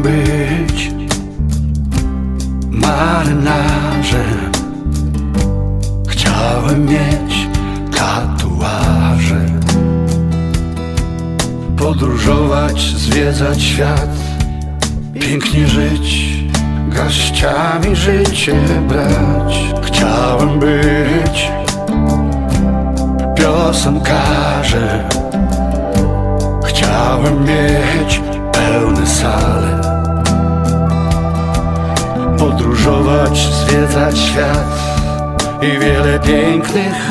Chciałem być marynarzem Chciałem mieć tatuaże. Podróżować, zwiedzać świat Pięknie żyć, garściami życie brać. Chciałem być piosenkarzem Podróżować, zwiedzać świat I wiele pięknych,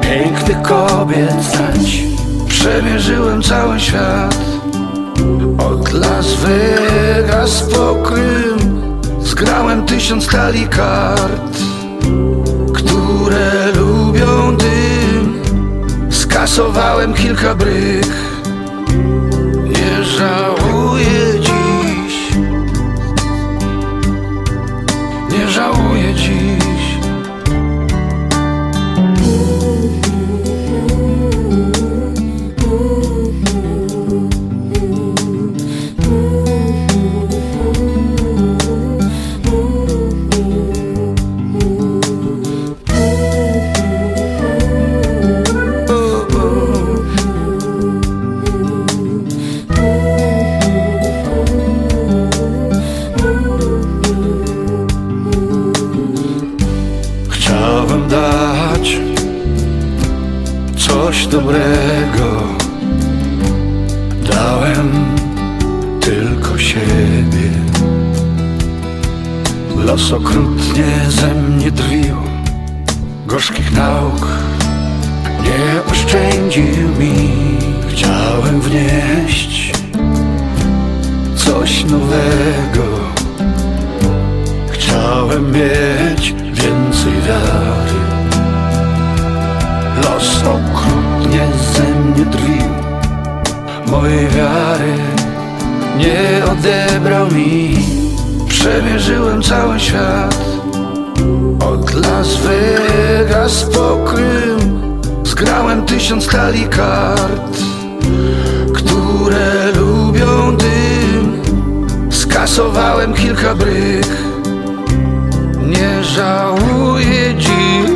pięknych kobiet znać Przemierzyłem cały świat Od Las Vegas po Krym. Zgrałem tysiąc talii kart Które lubią dym. Skasowałem kilka brych Chciałem dać coś dobrego? Dałem tylko siebie. Los okrutnie ze mnie drwił. Gorzkich nauk nie oszczędził mi. Chciałem wnieść coś nowego. Chciałem mieć więcej wiary. Los okrutnie ze mnie drwił. Mojej wiary nie odebrał mi. Przemierzyłem cały świat. Od Las Vegas po Krym Zgrałem tysiąc talii kart Które lubią dym. Skasowałem kilka brych nie żałuję dziś.